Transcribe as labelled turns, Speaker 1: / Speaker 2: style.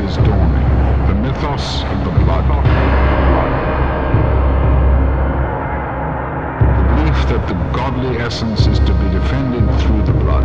Speaker 1: mythos is dawning. The mythos of the blood. The belief that the godly essence is to be defended through the blood.